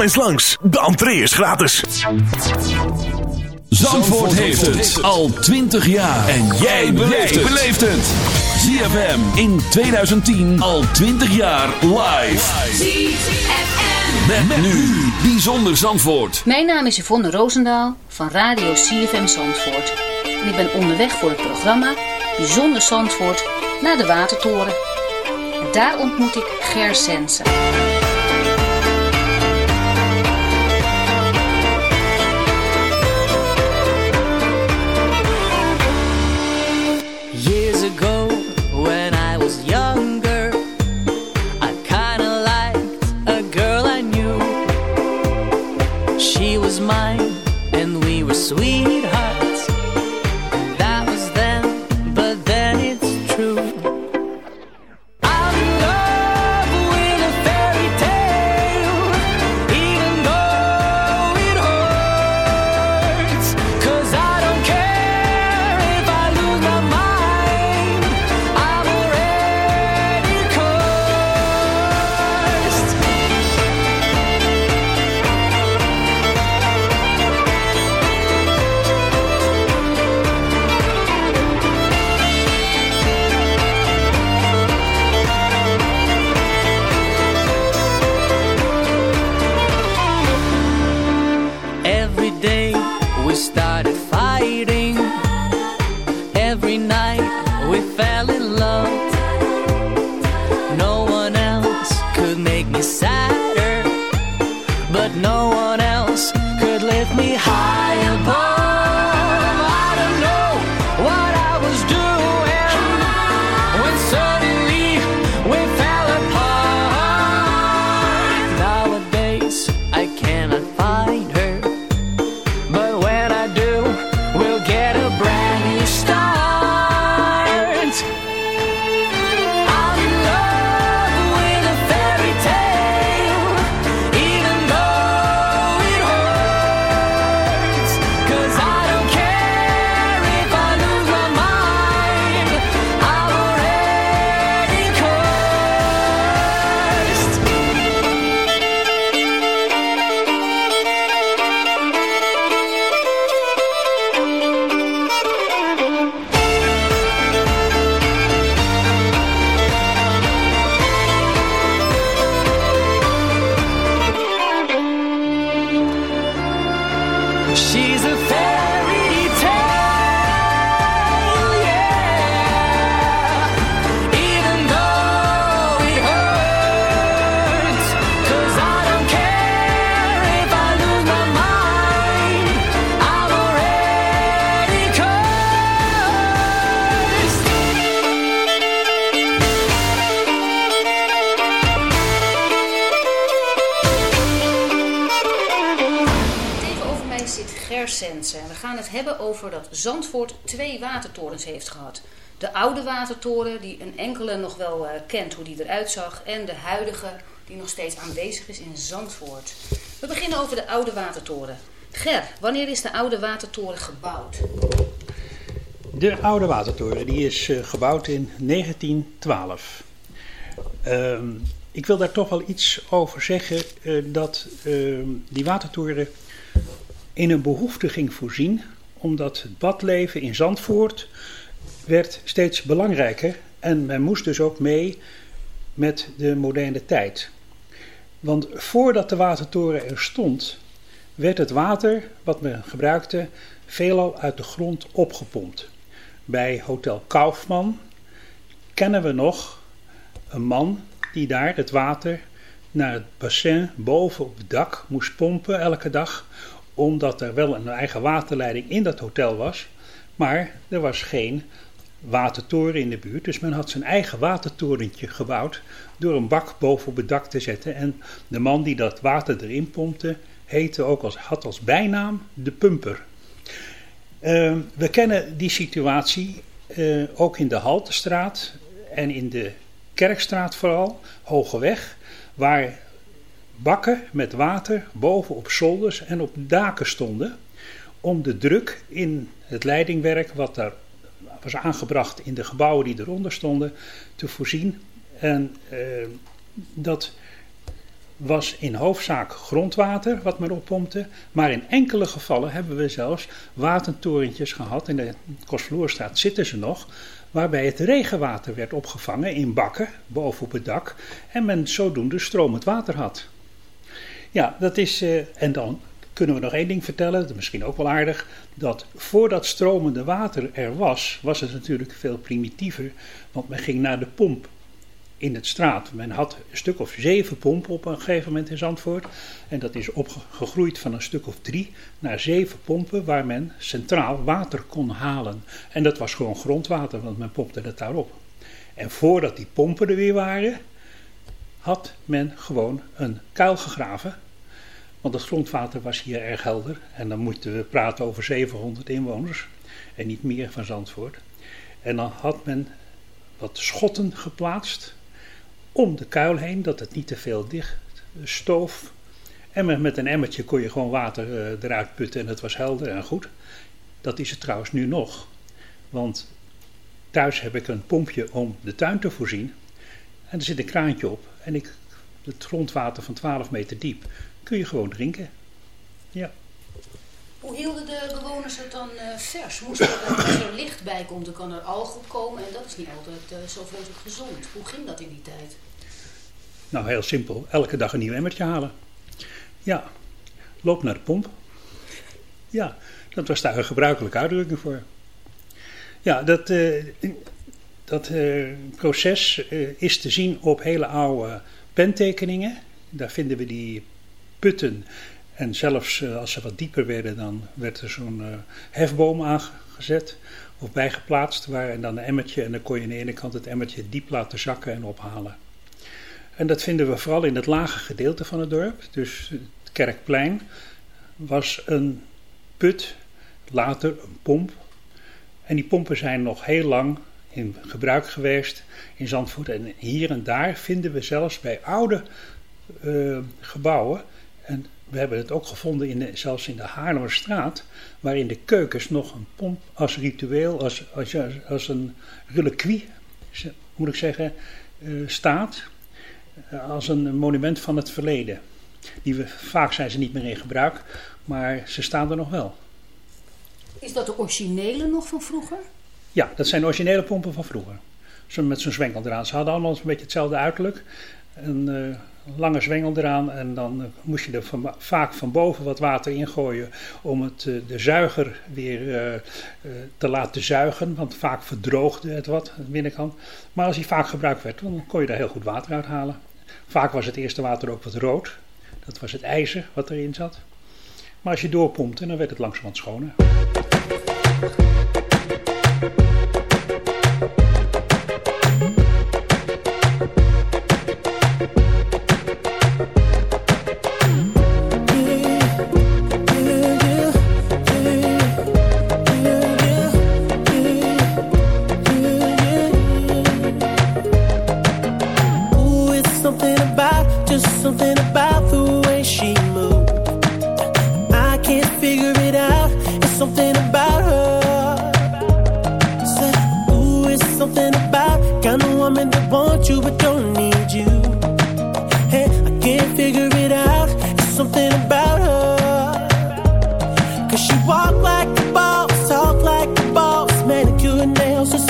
Kom eens langs, de entree is gratis. Zandvoort heeft het al 20 jaar. En jij beleeft het. ZFM in 2010 al 20 jaar live. ZFM. Met, nu Bijzonder Zandvoort. Mijn naam is Yvonne Roosendaal van Radio CFM Zandvoort. En ik ben onderweg voor het programma Bijzonder Zandvoort naar de Watertoren. En daar ontmoet ik Ger Sensen. mind. En we gaan het hebben over dat Zandvoort twee watertorens heeft gehad. De oude watertoren, die een enkele nog wel eh, kent hoe die eruit zag. En de huidige, die nog steeds aanwezig is in Zandvoort. We beginnen over de oude watertoren. Ger, wanneer is de oude watertoren gebouwd? De oude watertoren die is eh, gebouwd in 1912. Ehm, ik wil daar toch wel iets over zeggen eh, dat ehm, die watertoren in een behoefte ging voorzien, omdat het badleven in Zandvoort werd steeds belangrijker en men moest dus ook mee met de moderne tijd. Want voordat de watertoren er stond, werd het water wat men gebruikte veelal uit de grond opgepompt. Bij Hotel Kaufman kennen we nog een man die daar het water naar het bassin boven op het dak moest pompen elke dag, omdat er wel een eigen waterleiding in dat hotel was, maar er was geen watertoren in de buurt. Dus men had zijn eigen watertorentje gebouwd door een bak boven op het dak te zetten. En de man die dat water erin pompte, heette ook als, had als bijnaam de pumper. Eh, we kennen die situatie eh, ook in de Haltestraat en in de Kerkstraat vooral, Hogeweg, waar bakken met water boven op zolders en op daken stonden om de druk in het leidingwerk wat daar was aangebracht in de gebouwen die eronder stonden te voorzien. En eh, dat was in hoofdzaak grondwater wat men oppompte. Maar in enkele gevallen hebben we zelfs watertorentjes gehad. In de Kostvloerstraat zitten ze nog. Waarbij het regenwater werd opgevangen in bakken boven op het dak. En men zodoende stromend water had. Ja, dat is. eh, en dan kunnen we nog één ding vertellen, dat is misschien ook wel aardig. Dat voordat stromende water er was, was het natuurlijk veel primitiever. Want men ging naar de pomp in het straat. Men had een stuk of zeven pompen op een gegeven moment in Zandvoort. En dat is opgegroeid van een stuk of drie naar zeven pompen waar men centraal water kon halen. En dat was gewoon grondwater, want men pompte het daarop. En voordat die pompen er weer waren, had men gewoon een kuil gegraven. Want het grondwater was hier erg helder. En dan moeten we praten over 700 inwoners. En niet meer van Zandvoort. En dan had men wat schotten geplaatst om de kuil heen, dat het niet te veel dicht stoof. En met, met een emmertje kon je gewoon water eh, eruit putten en het was helder en goed. Dat is het trouwens nu nog. Want thuis heb ik een pompje om de tuin te voorzien. En er zit een kraantje op. En ik, het grondwater van 12 meter diep kun je gewoon drinken. Ja. Hoe hielden de bewoners het dan eh, vers? Moest er, als er licht bij komt, dan kan er alg op komen. En dat is niet altijd uh, zo vreselijk gezond. Hoe ging dat in die tijd? Nou, heel simpel. Elke dag een nieuw emmertje halen. Ja, loop naar de pomp. Ja, dat was daar een gebruikelijke uitdrukking voor. Ja, dat, eh, dat eh, proces eh, is te zien op hele oude pentekeningen. Daar vinden we die putten. En zelfs eh, als ze wat dieper werden, dan werd er zo'n hefboom aangezet of bijgeplaatst. Waar, en dan een emmertje. En dan kon je aan de ene kant het emmertje diep laten zakken en ophalen. En dat vinden we vooral in het lage gedeelte van het dorp. Dus het Kerkplein was een put, later een pomp. En die pompen zijn nog heel lang in gebruik geweest in Zandvoort. En hier en daar vinden we zelfs bij oude eh, gebouwen. En we hebben het ook gevonden in zelfs in de Haarlemmerstraat. Waar in de keukens nog een pomp als ritueel, als, als, als een reliquie, moet ik zeggen, eh, staat. Eh, als een monument van het verleden. Die we, vaak zijn ze niet meer in gebruik, maar ze staan er nog wel. Is dat de originele nog van vroeger? Ja, dat zijn originele pompen van vroeger. Met zo'n zwengel eraan. Ze hadden allemaal een beetje hetzelfde uiterlijk. Een eh, lange zwengel eraan en dan eh, moest je er vaak van boven wat water ingooien om het, eh, de zuiger weer te laten zuigen. Want vaak verdroogde het wat aan de binnenkant. Maar als die vaak gebruikt werd, dan kon je daar heel goed water uit halen. Vaak was het eerste water ook wat rood. Dat was het ijzer wat erin zat. Maar als je doorpompte, dan werd het langzamerhand schoner.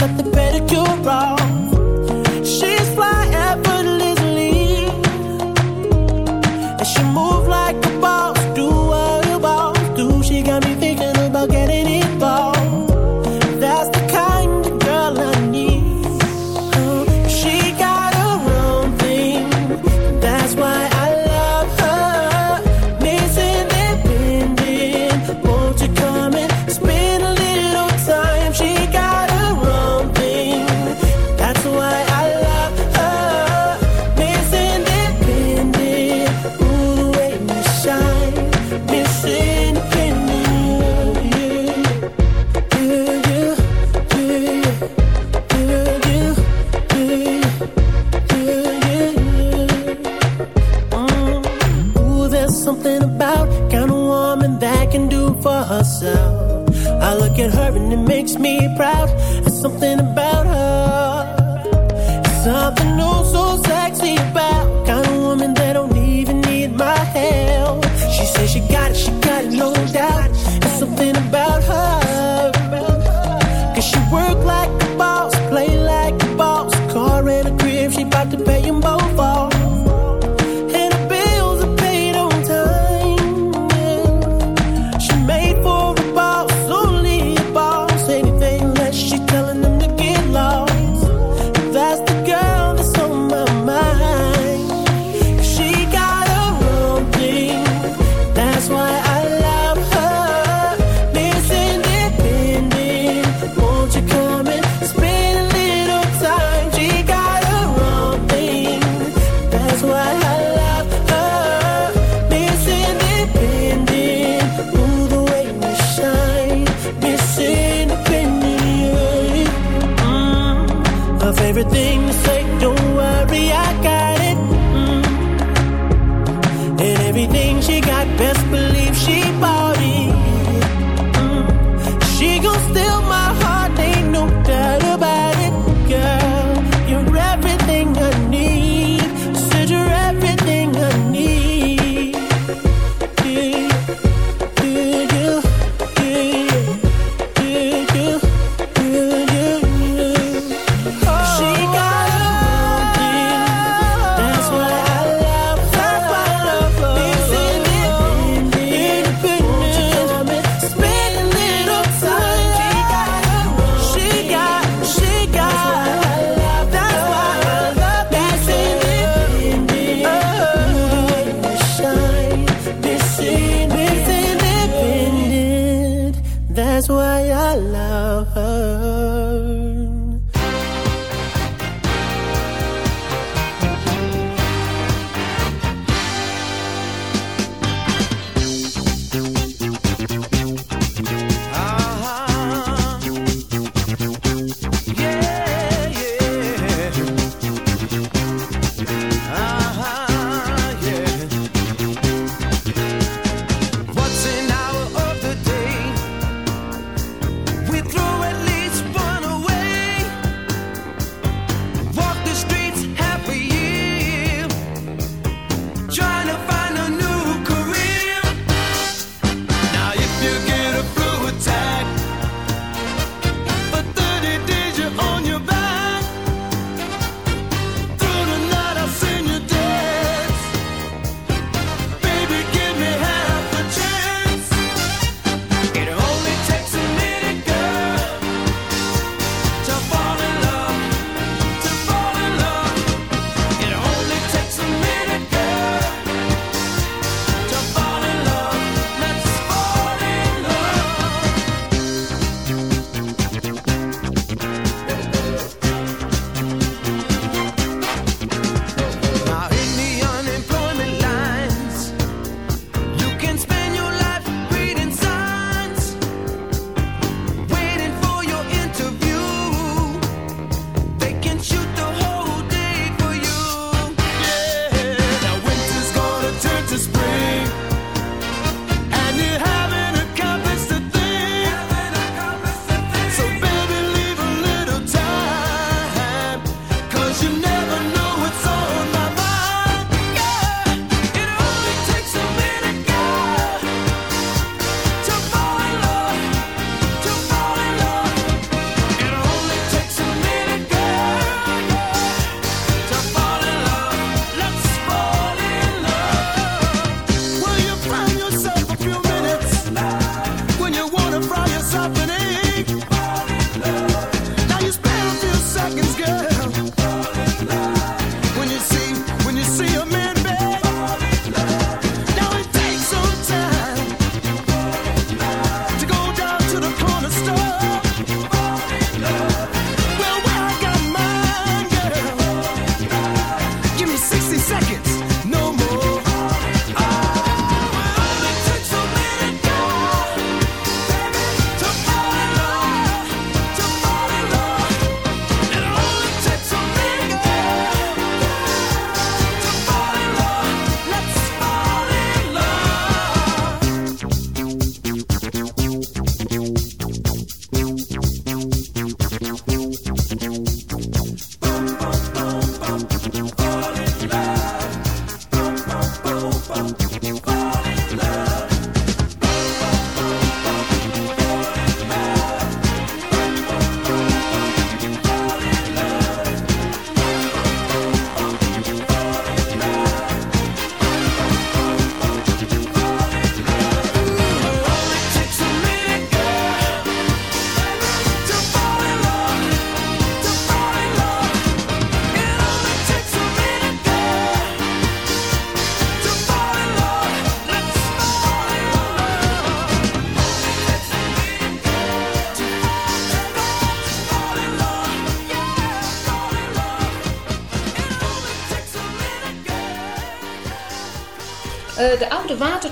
something better, you're wrong. And it makes me proud. There's something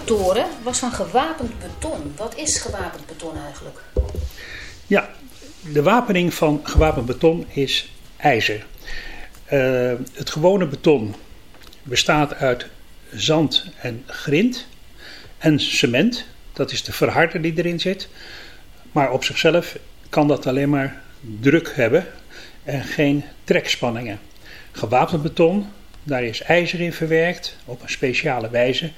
watertoren was van gewapend beton. Wat is gewapend beton eigenlijk? Ja, de wapening van gewapend beton is ijzer. Eh, het gewone beton bestaat uit zand en grind en cement. Dat is de verharder die erin zit. Maar op zichzelf kan dat alleen maar druk hebben en geen trekspanningen. Gewapend beton, daar is ijzer in verwerkt op een speciale wijze.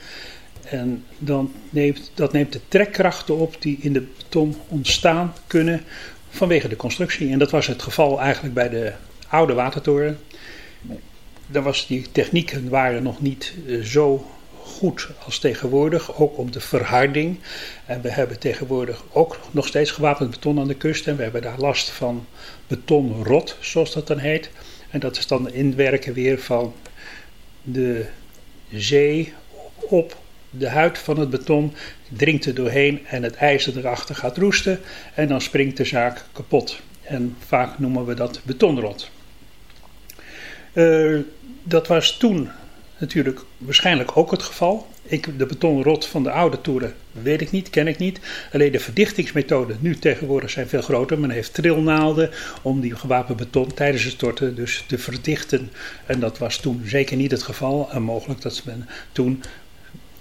En dan neemt, dat neemt de trekkrachten op die in de beton ontstaan kunnen vanwege de constructie. En dat was het geval eigenlijk bij de oude watertoren. Daar was die technieken waren nog niet eh, zo goed als tegenwoordig, ook om de verharding. En we hebben tegenwoordig ook nog steeds gewapend beton aan de kust en we hebben daar last van betonrot, zoals dat dan heet. En dat is dan inwerken weer van de zee op de huid van het beton, dringt er doorheen en het ijzer erachter gaat roesten en dan springt de zaak kapot. En vaak noemen we dat betonrot. Eh, dat was toen natuurlijk waarschijnlijk ook het geval. Ik, de betonrot van de oude toeren weet ik niet, ken ik niet. Alleen de verdichtingsmethoden nu tegenwoordig zijn veel groter. Men heeft trilnaalden om die gewapend beton tijdens het storten dus te verdichten. En dat was toen zeker niet het geval. En mogelijk dat men toen,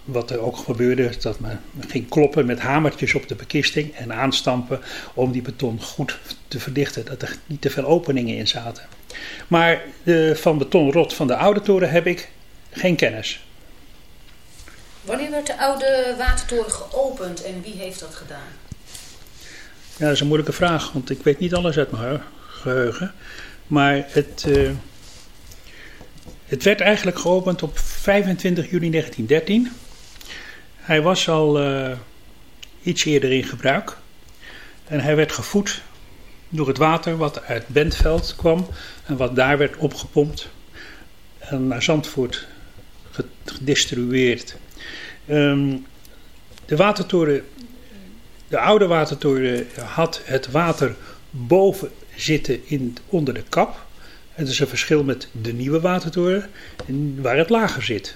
wat er ook gebeurde, dat men ging kloppen met hamertjes op de bekisting en aanstampen om die beton goed te verdichten. Dat er niet te veel openingen in zaten. Maar de, van betonrot van de oude toren heb ik geen kennis. Wanneer werd de oude watertoren geopend en wie heeft dat gedaan? Ja, dat is een moeilijke vraag, want ik weet niet alles uit mijn geheugen. Maar het, uh, het werd eigenlijk geopend op 25 juni 1913. Hij was al uh, iets eerder in gebruik. En hij werd gevoed door het water wat uit Bentveld kwam en wat daar werd opgepompt en naar Zandvoort gedistribueerd. Um, de watertoren, de oude watertoren had het water boven zitten in, onder de kap. Het is een verschil met de nieuwe watertoren, waar het lager zit.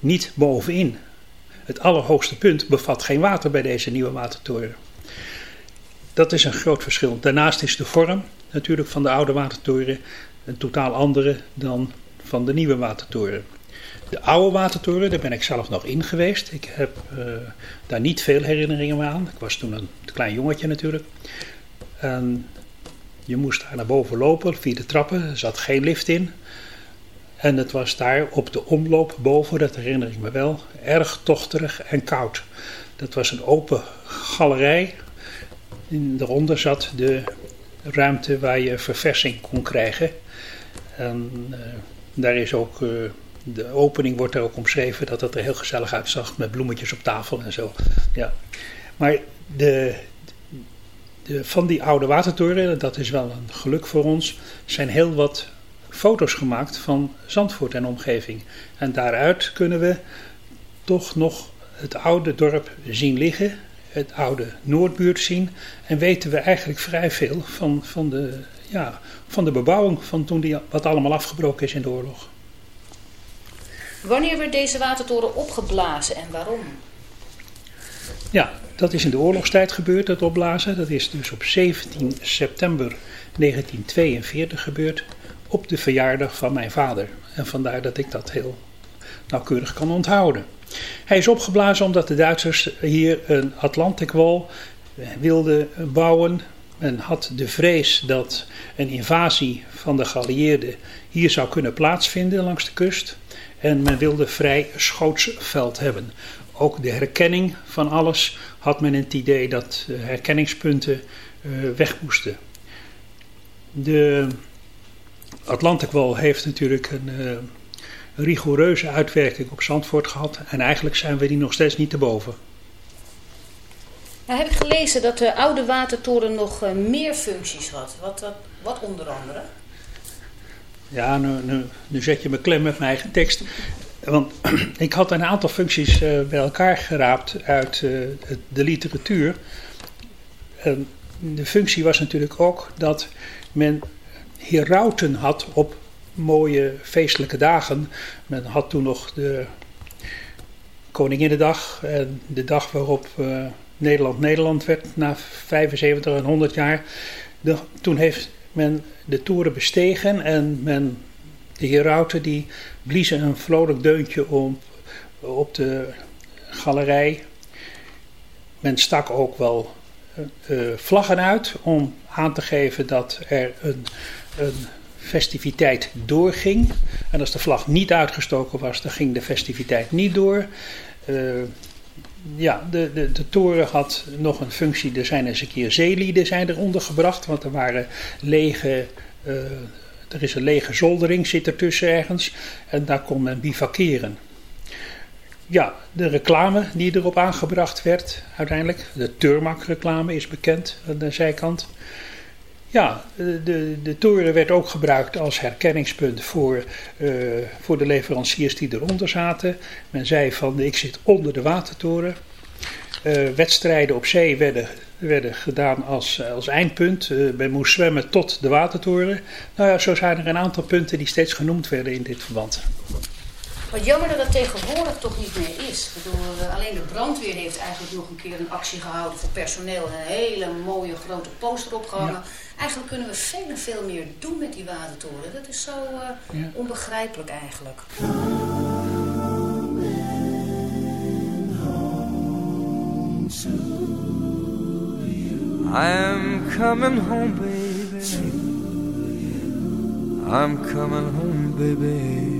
Niet bovenin. Het allerhoogste punt bevat geen water bij deze nieuwe watertoren. Dat is een groot verschil. Daarnaast is de vorm natuurlijk van de oude watertoren een totaal andere dan van de nieuwe watertoren. De oude watertoren, daar ben ik zelf nog in geweest. Ik heb uh, daar niet veel herinneringen aan. Ik was toen een klein jongetje natuurlijk. Je moest daar naar boven lopen via de trappen. Er zat geen lift in. En het was daar op de omloop boven, dat herinner ik me wel, erg tochterig en koud. Dat was een open galerij. En daaronder zat de ruimte waar je verversing kon krijgen. En uh, daar is ook, uh, de opening wordt er ook omschreven dat het er heel gezellig uitzag met bloemetjes op tafel en zo. Ja. Maar de, de, van die oude watertoren, dat is wel een geluk voor ons, zijn heel wat foto's gemaakt van Zandvoort en omgeving. En daaruit kunnen we toch nog het oude dorp zien liggen, het oude Noordbuurt zien. En weten we eigenlijk vrij veel van, van, de, ja, van de bebouwing van toen die, wat allemaal afgebroken is in de oorlog. Wanneer werd deze watertoren opgeblazen en waarom? Ja, dat is in de oorlogstijd gebeurd, dat opblazen. Dat is dus op 17 september 1942 gebeurd, op de verjaardag van mijn vader. En vandaar dat ik dat heel nauwkeurig kan onthouden. Hij is opgeblazen omdat de Duitsers hier een Atlantic Wall wilden bouwen. Men had de vrees dat een invasie van de geallieerden hier zou kunnen plaatsvinden langs de kust. En men wilde vrij schootsveld hebben. Ook de herkenning van alles had men het idee dat herkenningspunten eh, weg moesten. De Atlantic Wall heeft natuurlijk een eh, rigoureuze uitwerking op Zandvoort gehad. En eigenlijk zijn we die nog steeds niet te boven. Nou heb ik gelezen dat de oude watertoren nog eh, meer functies had. Wat, wat, wat onder andere? Ja, nu, nu, nu zet je me klem met mijn eigen tekst. Want ik had een aantal functies eh, bij elkaar geraapt uit de literatuur. De functie was natuurlijk ook dat men herauten had op mooie feestelijke dagen. Men had toen nog de Koninginnedag en de dag waarop eh, Nederland Nederland werd na 75 en 100 jaar. Toen heeft men de toeren bestegen en men, de herauten die bliezen een vrolijk deuntje om, op de galerij. Men stak ook wel eh, eh, vlaggen uit om aan te geven dat er een, een festiviteit doorging. En als de vlag niet uitgestoken was, dan ging de festiviteit niet door. Eh, ja, de, de, de toren had nog een functie. Er zijn eens een keer zeelieden zijn er ondergebracht, want er waren lege. eh, er is een lege zoldering, zit ertussen ergens. En daar kon men bivakeren. Ja, de reclame die erop aangebracht werd, uiteindelijk. De Turmac-reclame is bekend aan de zijkant. Ja, de, de, de toren werd ook gebruikt als herkenningspunt voor, eh, voor de leveranciers die eronder zaten. Men zei van ik zit onder de watertoren. Eh, wedstrijden op zee werden, werden gedaan als, als eindpunt. Eh, men moest zwemmen tot de watertoren. Nou ja, zo zijn er een aantal punten die steeds genoemd werden in dit verband. Wat jammer dat dat tegenwoordig toch niet meer is. Ik bedoel, eh, alleen de brandweer heeft eigenlijk nog een keer een actie gehouden voor personeel. En een hele mooie grote poster opgehangen. Ja. Eigenlijk kunnen we veel en veel meer doen met die watertoren. Dat is zo eh, Ja. onbegrijpelijk eigenlijk. I'm coming home, baby. I'm coming home, baby.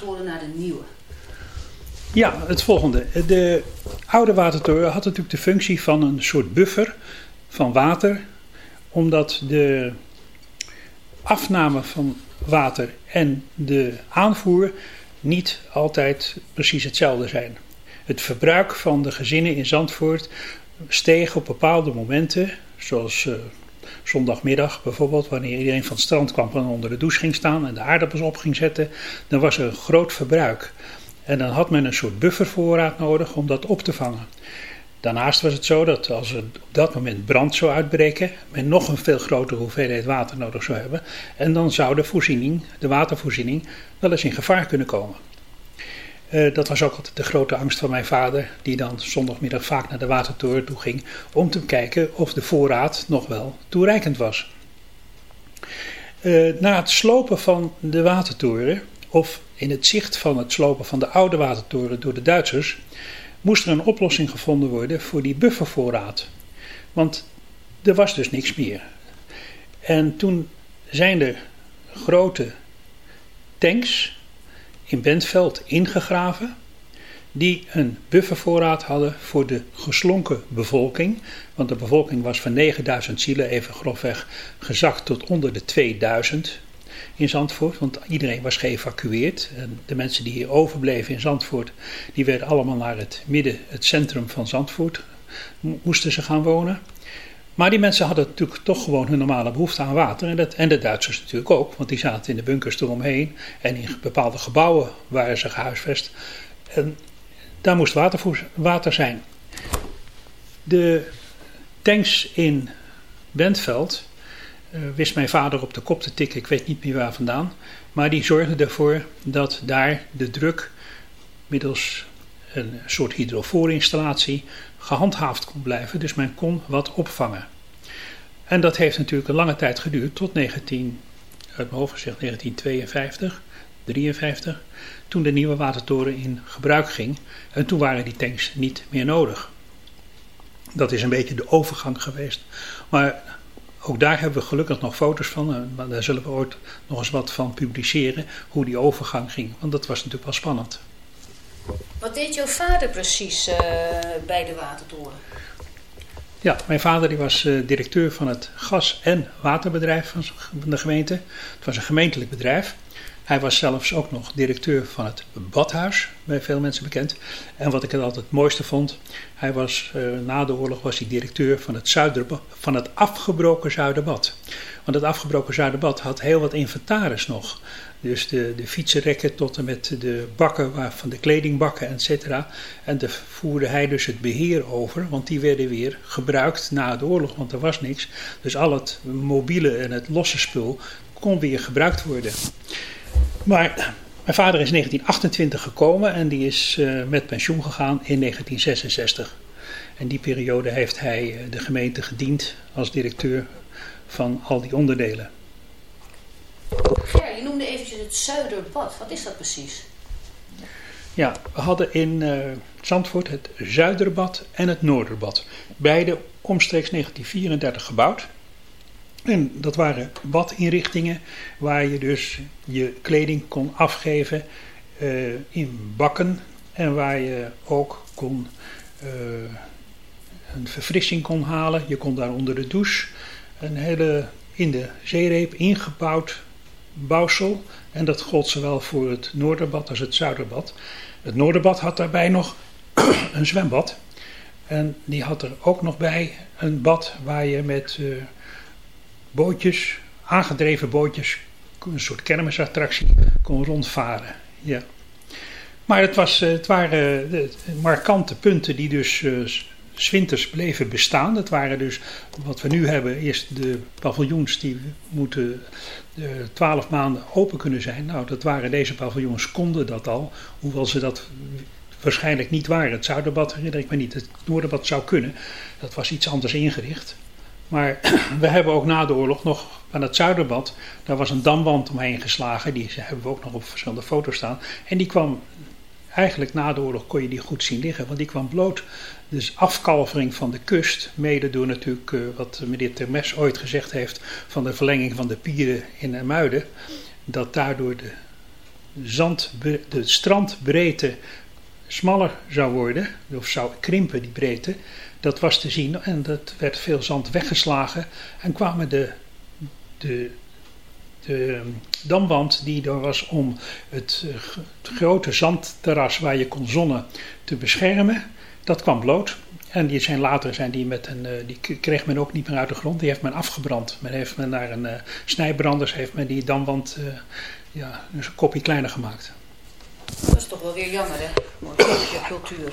Watertoren naar de nieuwe? Ja, het volgende. De oude watertoren had natuurlijk de functie van een soort buffer van water, omdat de afname van water en de aanvoer niet altijd precies hetzelfde zijn. Het verbruik van de gezinnen in Zandvoort steeg op bepaalde momenten, zoals eh, zondagmiddag bijvoorbeeld, wanneer iedereen van het strand kwam en onder de douche ging staan en de aardappels op ging zetten, dan was er een groot verbruik. En dan had men een soort buffervoorraad nodig om dat op te vangen. Daarnaast was het zo dat als er op dat moment brand zou uitbreken, men nog een veel grotere hoeveelheid water nodig zou hebben. En dan zou de voorziening, de watervoorziening, wel eens in gevaar kunnen komen. Eh, dat was ook altijd de grote angst van mijn vader, die dan zondagmiddag vaak naar de watertoren toe ging om te kijken of de voorraad nog wel toereikend was. Eh, na het slopen van de watertoren, of in het zicht van het slopen van de oude watertoren door de Duitsers, moest er een oplossing gevonden worden voor die buffervoorraad. Want er was dus niks meer. En toen zijn er grote tanks in Bentveld ingegraven die een buffervoorraad hadden voor de geslonken bevolking. Want de bevolking was van 9000 zielen even grofweg gezakt tot onder de 2000 in Zandvoort. Want iedereen was geëvacueerd. En de mensen die hier overbleven in Zandvoort, die werden allemaal naar het midden, het centrum van Zandvoort, moesten ze gaan wonen. Maar die mensen hadden natuurlijk toch gewoon hun normale behoefte aan water. En, dat, en de Duitsers natuurlijk ook, want die zaten in de bunkers eromheen. En in bepaalde gebouwen waren ze gehuisvest. En daar moest water, water zijn. De tanks in Bentveld uh, wist mijn vader op de kop te tikken, ik weet niet meer waar vandaan. Maar die zorgden ervoor dat daar de druk middels een soort hydrofoorinstallatie gehandhaafd kon blijven. Dus men kon wat opvangen. En dat heeft natuurlijk een lange tijd geduurd, tot 19, uit mijn hoofd gezegd 1952, 53, toen de nieuwe watertoren in gebruik ging. En toen waren die tanks niet meer nodig. Dat is een beetje de overgang geweest. Maar ook daar hebben we gelukkig nog foto's van. en Daar zullen we ooit nog eens wat van publiceren. Hoe die overgang ging. Want dat was natuurlijk wel spannend. Wat deed jouw vader precies eh, bij de watertoren? Ja, mijn vader die was eh, directeur van het gas- en waterbedrijf van de gemeente. Het was een gemeentelijk bedrijf. Hij was zelfs ook nog directeur van het badhuis, bij veel mensen bekend. En wat ik het altijd het mooiste vond, hij was, eh, na de oorlog was hij directeur van het, Zuiderba- van het afgebroken Zuiderbad. Want het afgebroken Zuiderbad had heel wat inventaris nog. Dus de, de fietsenrekken tot en met de bakken waar, van de kledingbakken, et. En daar voerde hij dus het beheer over, want die werden weer gebruikt na de oorlog, want er was niks. Dus al het mobiele en het losse spul kon weer gebruikt worden. Maar mijn vader is in 1928 gekomen en die is eh, met pensioen gegaan in 1966. En die periode heeft hij eh, de gemeente gediend als directeur van al die onderdelen. Ger, je noemde eventjes het Zuiderbad. Wat is dat precies? Ja, we hadden in eh, Zandvoort het Zuiderbad en het Noorderbad. Beide omstreeks 1934 gebouwd. En dat waren badinrichtingen waar je dus je kleding kon afgeven eh, in bakken. En waar je ook kon, eh, een verfrissing kon halen. Je kon daar onder de douche een hele in de zeereep ingebouwd bouwsel. En dat gold zowel voor het Noorderbad als het Zuiderbad. Het Noorderbad had daarbij nog een zwembad. En die had er ook nog bij een bad waar je met eh, bootjes, aangedreven bootjes, een soort kermisattractie, kon rondvaren. Ja. Maar het, was, eh, het waren de markante punten die dus eh, s winters bleven bestaan. Dat waren dus wat we nu hebben, eerst de paviljoens die moeten eh, twaalf maanden open kunnen zijn. Nou, dat waren deze paviljoens, konden dat al, hoewel ze dat waarschijnlijk niet waren. Het Zuiderbad herinner ik me niet, het Noorderbad zou kunnen. Dat was iets anders ingericht. Maar we hebben ook na de oorlog nog aan het Zuiderbad, daar was een damwand omheen geslagen. Die hebben we ook nog op verschillende foto's staan. En die kwam, eigenlijk na de oorlog kon je die goed zien liggen, want die kwam bloot. Dus afkalvering van de kust, mede door natuurlijk eh, wat meneer Termes ooit gezegd heeft van de verlenging van de pieren in Ermuiden. Dat daardoor de, zand, de strandbreedte smaller zou worden, of zou krimpen die breedte. Dat was te zien en dat werd veel zand weggeslagen en kwamen de, de, de damwand die er was om het, eh, grote zandterras waar je kon zonnen te beschermen, dat kwam bloot. En die zijn later zijn die met een, eh, die kreeg men ook niet meer uit de grond, die heeft men afgebrand. Men heeft men naar een eh, snijbranders heeft men die damwand ja, een kopje kleiner gemaakt. Dat is toch wel weer jammer, hè? Mooi cultuur.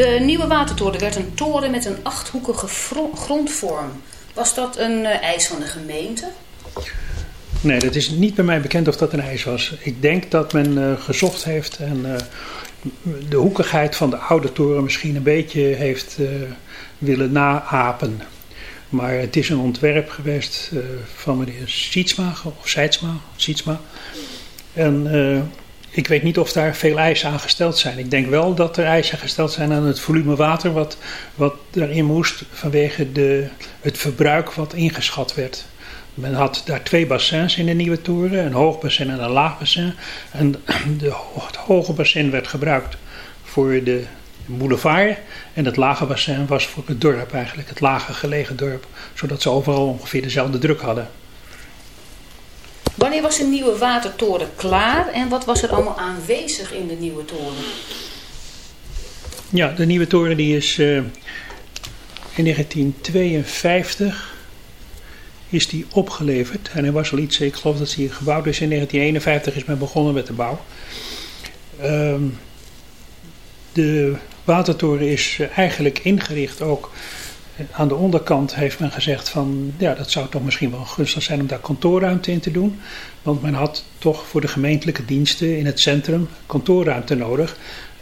De nieuwe watertoren werd een toren met een achthoekige grondvorm. Was dat een eh, eis van de gemeente? Nee, dat is niet bij mij bekend of dat een ijs was. Ik denk dat men eh, gezocht heeft en eh, de hoekigheid van de oude toren misschien een beetje heeft eh, willen naapen. Maar het is een ontwerp geweest van meneer Sietsma of Seidsma, Sietsma. En ik weet niet of daar veel eisen aan gesteld zijn. Ik denk wel dat er eisen gesteld zijn aan het volume water wat, wat erin moest vanwege de, het verbruik wat ingeschat werd. Men had daar twee bassins in de nieuwe toren, een hoog bassin en een laag bassin. En de, het hoge bassin werd gebruikt voor de boulevard en het lage bassin was voor het dorp eigenlijk, het lage gelegen dorp. Zodat ze overal ongeveer dezelfde druk hadden. Wanneer was de nieuwe watertoren klaar en wat was er allemaal aanwezig in de nieuwe toren? Ja, de nieuwe toren die is eh, in 1952 is die opgeleverd. En hij was al iets, ik geloof dat hij gebouwd is in 1951 is men begonnen met de bouw. Ehm, de watertoren is eigenlijk ingericht ook. Aan de onderkant heeft men gezegd van ja, dat zou toch misschien wel gunstig zijn om daar kantoorruimte in te doen. Want men had toch voor de gemeentelijke diensten in het centrum kantoorruimte nodig.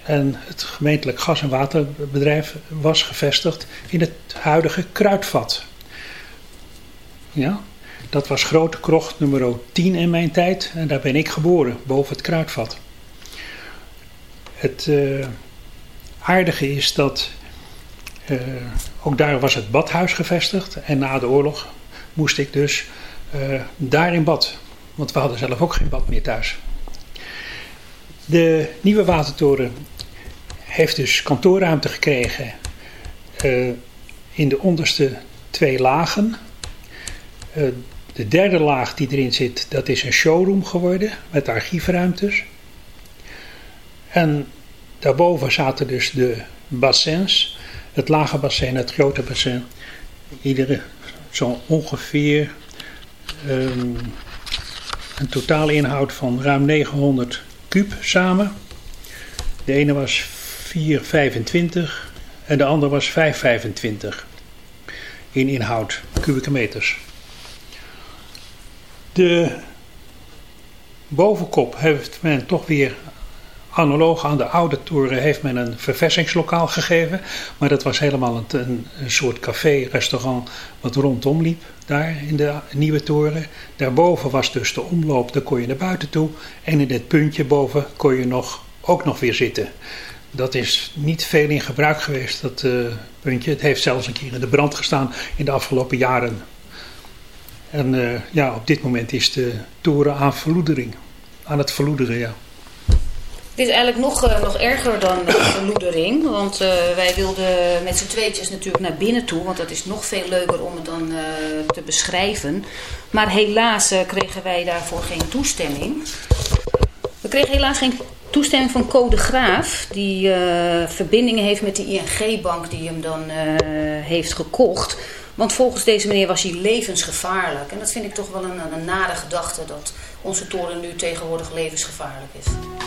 En het gemeentelijk gas- en waterbedrijf was gevestigd in het huidige kruidvat. Ja, dat was Grote Krocht nummer 10 in mijn tijd en daar ben ik geboren, boven het kruidvat. Het eh, aardige is dat eh, ook daar was het badhuis gevestigd en na de oorlog moest ik dus eh, daar in bad, want we hadden zelf ook geen bad meer thuis. De nieuwe watertoren heeft dus kantoorruimte gekregen eh, in de onderste twee lagen. De derde laag die erin zit, dat is een showroom geworden met archiefruimtes. En daarboven zaten dus de bassins, het lage bassin, het grote bassin. Iedere zo ongeveer ehm, een totale inhoud van ruim 900 kub samen. De ene was 4,25 en de andere was 5,25 in inhoud, kubieke meters. De bovenkop heeft men toch weer analoog aan de oude toren heeft men een verversingslokaal gegeven. Maar dat was helemaal een, een, soort café, restaurant wat rondom liep daar in de nieuwe toren. Daarboven was dus de omloop, daar kon je naar buiten toe. En in dit puntje boven kon je nog, ook nog weer zitten. Dat is niet veel in gebruik geweest, dat eh, puntje. Het heeft zelfs een keer in de brand gestaan in de afgelopen jaren. En eh, ja, op dit moment is de toren aan verloedering. Aan het verloederen, ja. Dit is eigenlijk nog, eh, nog erger dan de verloedering. Want eh, wij wilden met z'n tweetjes natuurlijk naar binnen toe. Want dat is nog veel leuker om het dan eh, te beschrijven. Maar helaas kregen wij daarvoor geen toestemming. We kregen helaas geen toestemming van Code Graaf. Die verbindingen heeft met de ING-bank die hem dan heeft gekocht. Want volgens deze meneer was hij levensgevaarlijk. En dat vind ik toch wel een, een nare gedachte. Dat onze toren nu tegenwoordig levensgevaarlijk is.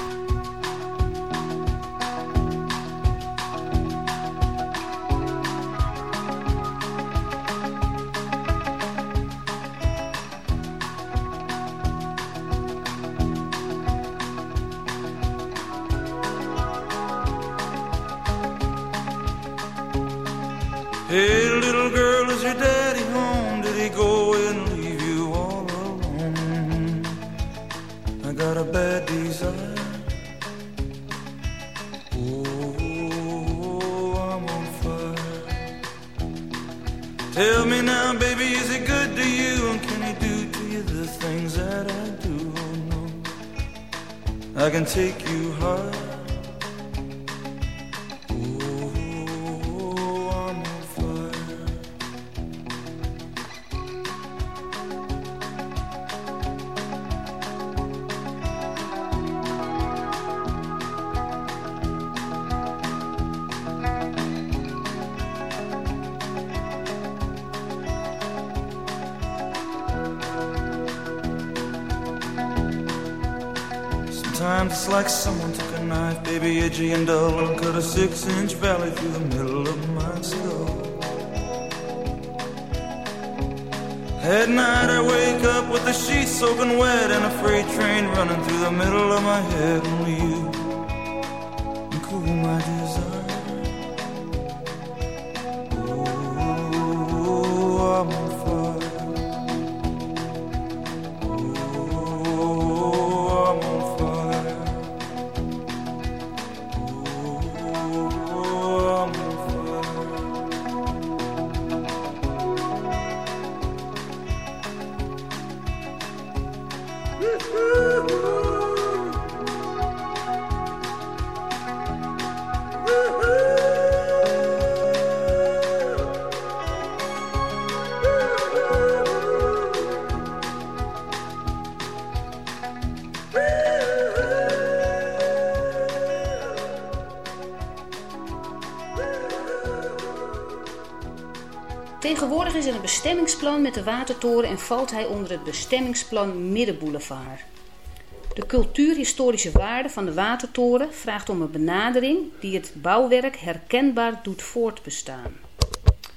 Bestemmingsplan met de watertoren en valt hij onder het bestemmingsplan Middenboulevard. De cultuurhistorische waarde van de watertoren vraagt om een benadering die het bouwwerk herkenbaar doet voortbestaan.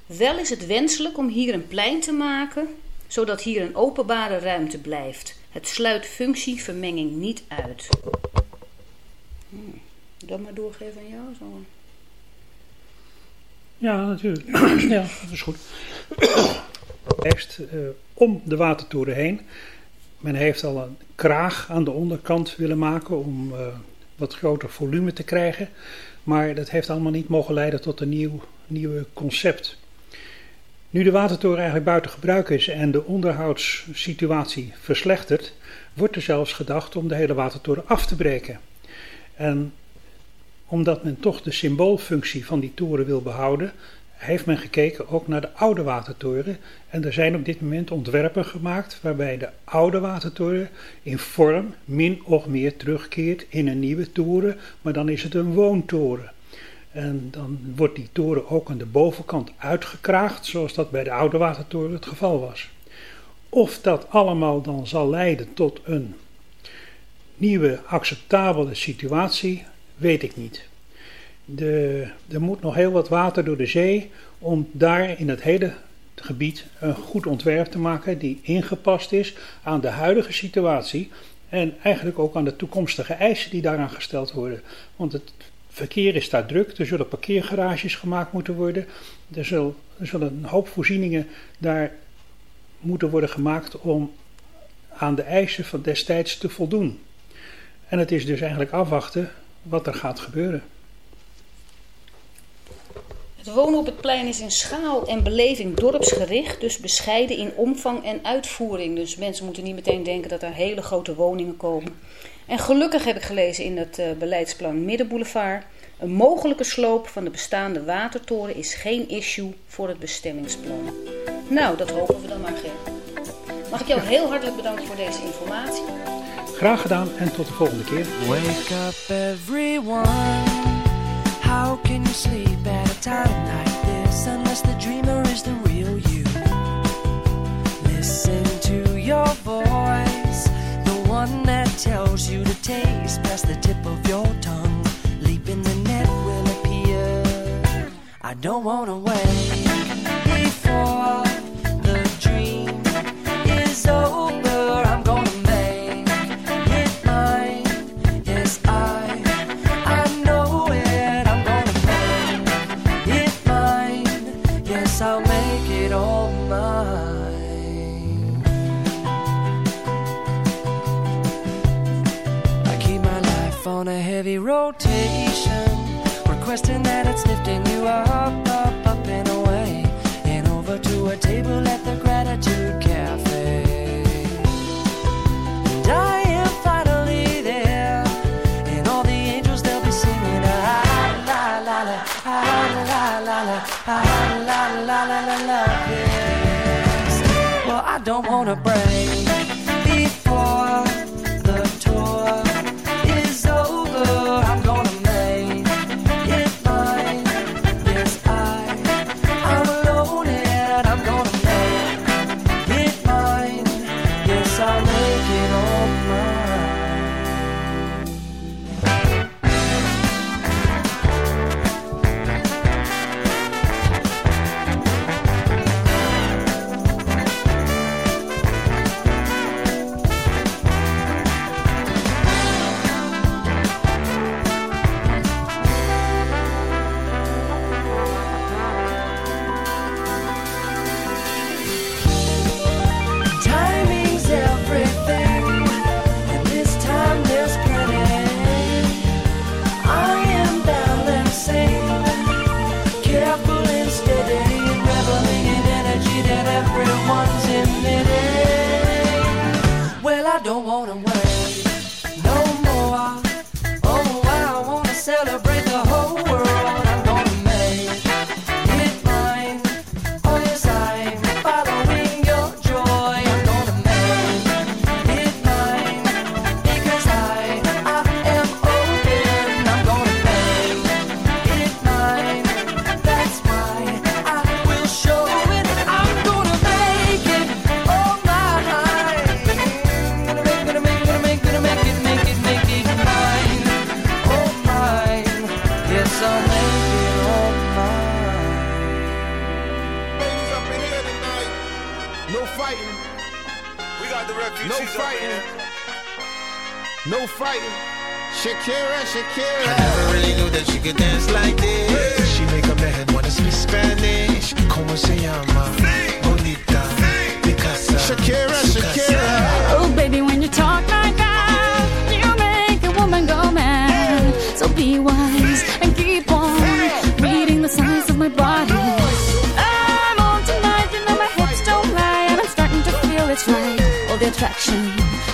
Wel is het wenselijk om hier een plein te maken, zodat hier een openbare ruimte blijft. Het sluit functievermenging niet uit. Hmm, Dat maar doorgeven aan jou. Zo. Ja, natuurlijk. ja, dat is goed. Eerst eh, om de watertoren heen. Men heeft al een kraag aan de onderkant willen maken om eh, wat groter volume te krijgen. Maar dat heeft allemaal niet mogen leiden tot een nieuw nieuwe concept. Nu de watertoren eigenlijk buiten gebruik is en de onderhoudssituatie verslechtert, wordt er zelfs gedacht om de hele watertoren af te breken. En omdat men toch de symboolfunctie van die toren wil behouden heeft men gekeken ook naar de oude watertoren. En er zijn op dit moment ontwerpen gemaakt waarbij de oude watertoren in vorm min of meer terugkeert in een nieuwe toren, maar dan is het een woontoren. En dan wordt die toren ook aan de bovenkant uitgekraagd, zoals dat bij de oude watertoren het geval was. Of dat allemaal dan zal leiden tot een nieuwe acceptabele situatie, weet ik niet. De, er moet nog heel wat water door de zee om daar in het hele gebied een goed ontwerp te maken die ingepast is aan de huidige situatie en eigenlijk ook aan de toekomstige eisen die daaraan gesteld worden. Want het verkeer is daar druk, er zullen parkeergarages gemaakt moeten worden, er, zal, er zullen een hoop voorzieningen daar moeten worden gemaakt om aan de eisen van destijds te voldoen. En het is dus eigenlijk afwachten wat er gaat gebeuren. Het wonen op het plein is in schaal en beleving dorpsgericht, dus bescheiden in omvang en uitvoering. Dus mensen moeten niet meteen denken dat er hele grote woningen komen. En gelukkig heb ik gelezen in het uh, beleidsplan Middenboulevard. Een mogelijke sloop van de bestaande watertoren is geen issue voor het bestemmingsplan. Nou, dat hopen we dan maar, Ger. Mag ik jou heel hartelijk bedanken voor deze informatie. Graag gedaan en tot de volgende keer. Wake up everyone. How can you sleep time like this unless the dreamer is the real you? Listen to your voice, the one that tells you to taste past the tip of your tongue. Leap in the net will appear. I don't wanna wait before the dream is over. No fighting. Shakira, Shakira. I never really knew that she could dance like this. She make a man wanna speak Spanish. Como se llama? Bonita. Picasa. Shakira, Shakira. Oh, baby, when you talk like that, you make a woman go mad. So be wise and keep on reading the signs of my body. I'm on tonight, you know my hips don't lie, and I'm starting to feel it's right. All the attraction, the tension.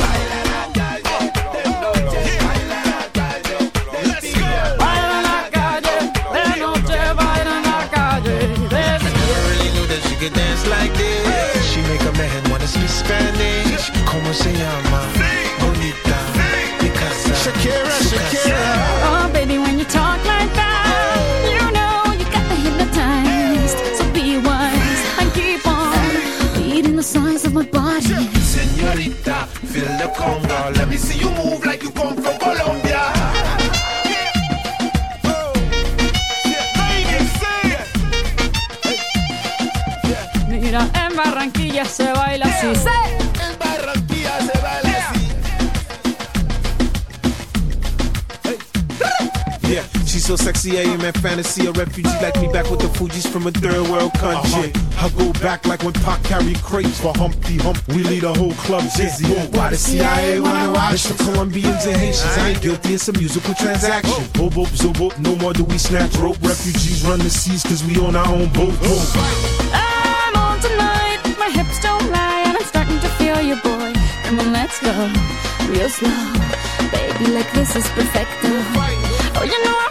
Yeah, she's so sexy, am in fantasy. A refugee like me back with the Fugees from a third world country. I go back like when Pac carried crates for Humpty Hump. We lead a whole club dizzy. Why the CIA wanna watch? It's the Colombians and Haitians. I ain't guilty, it's a musical transaction. Boop, boop, zo, boop, no more do we snatch rope. Refugees run the seas cause we own our own boat. boat. I'm on tonight, my hips don't lie, and I'm starting to feel you, boy. Come on, let's go real slow, baby. Like this is perfect. Oh, you know I'm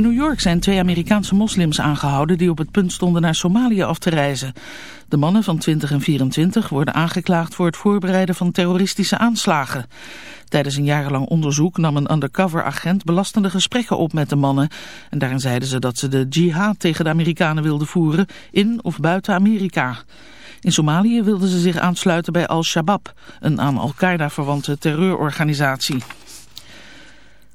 In New York zijn twee Amerikaanse moslims aangehouden die op het punt stonden naar Somalië af te reizen. De mannen van 20 en 24 worden aangeklaagd voor het voorbereiden van terroristische aanslagen. Tijdens een jarenlang onderzoek nam een undercover agent belastende gesprekken op met de mannen. En daarin zeiden ze dat ze de jihad tegen de Amerikanen wilden voeren in of buiten Amerika. In Somalië wilden ze zich aansluiten bij Al-Shabaab, een aan Al-Qaeda verwante terreurorganisatie.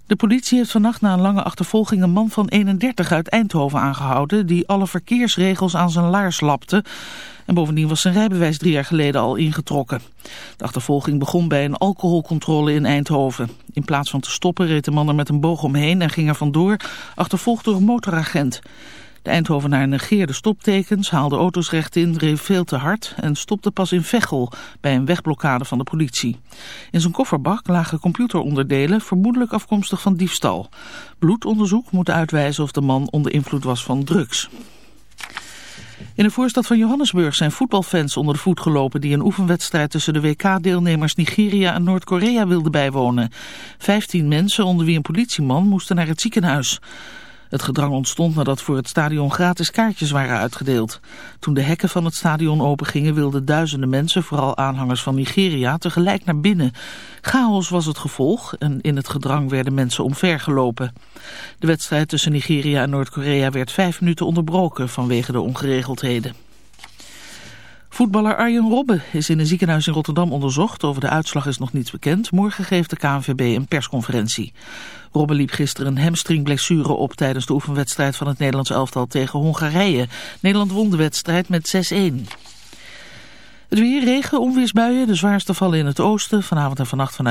De politie heeft vannacht na een lange achtervolging een man van 31 uit Eindhoven aangehouden... die alle verkeersregels aan zijn laars lapte. En bovendien was zijn rijbewijs drie jaar geleden al ingetrokken. De achtervolging begon bij een alcoholcontrole in Eindhoven. In plaats van te stoppen reed de man er met een boog omheen en ging er vandoor... achtervolgd door een motoragent. De Eindhovenaar negeerde stoptekens, haalde auto's recht in, reed veel te hard en stopte pas in Veghel bij een wegblokkade van de politie. In zijn kofferbak lagen computeronderdelen, vermoedelijk afkomstig van diefstal. Bloedonderzoek moet uitwijzen of de man onder invloed was van drugs. In de voorstad van Johannesburg zijn voetbalfans onder de voet gelopen die een oefenwedstrijd tussen de WK-deelnemers Nigeria en Noord-Korea wilden bijwonen. Vijftien mensen, onder wie een politieman, moesten naar het ziekenhuis. Het gedrang ontstond nadat voor het stadion gratis kaartjes waren uitgedeeld. Toen de hekken van het stadion opengingen wilden duizenden mensen, vooral aanhangers van Nigeria, tegelijk naar binnen. Chaos was het gevolg en in het gedrang werden mensen omvergelopen. De wedstrijd tussen Nigeria en Noord-Korea werd vijf minuten onderbroken vanwege de ongeregeldheden. Voetballer Arjen Robben is in een ziekenhuis in Rotterdam onderzocht. Over de uitslag is nog niets bekend. Morgen geeft de KNVB een persconferentie. Robben liep gisteren een hamstringblessure op tijdens de oefenwedstrijd van het Nederlands elftal tegen Hongarije. Nederland won de wedstrijd met 6-1. Het weer, regen, onweersbuien. De zwaarste vallen in het oosten. Vanavond en vannacht vanuit